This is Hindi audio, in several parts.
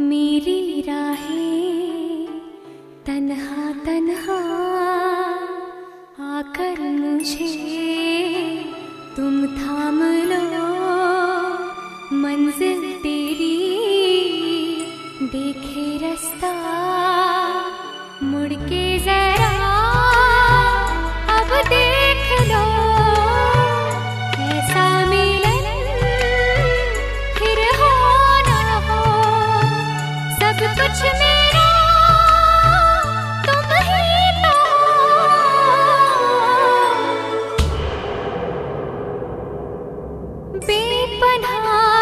मेरी राहें तनहा तनहा आकर मुझे तुम थाम पन्हा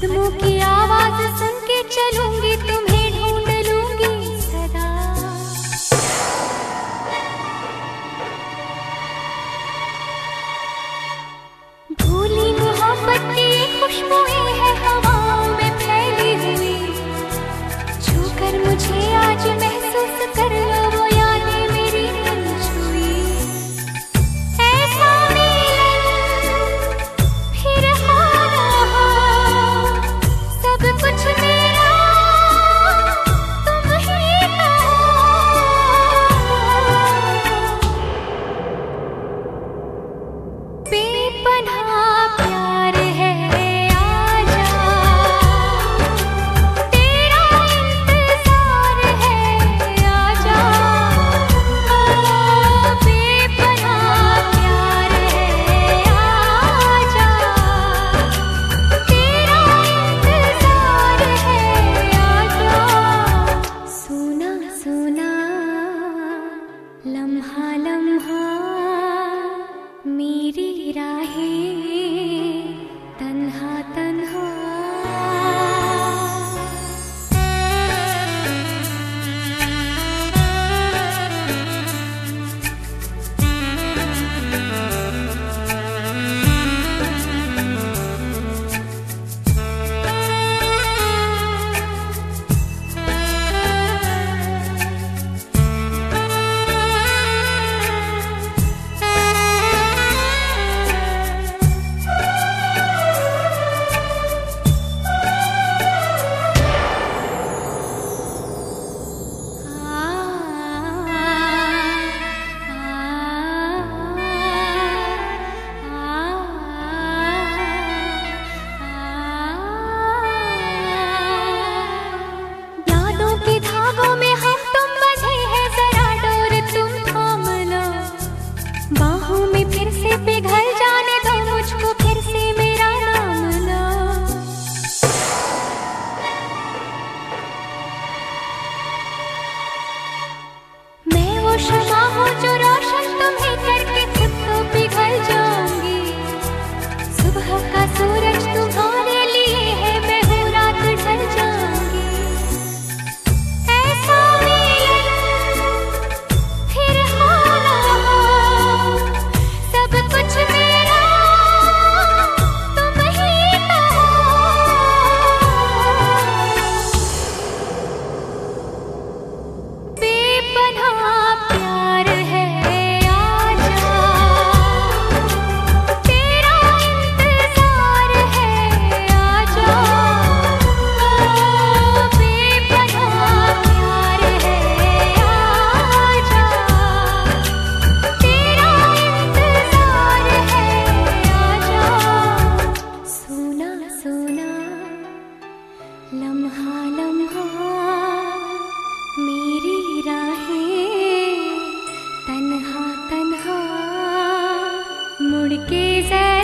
कदमों की आवाज़ सुन के चलूँगी। के जरा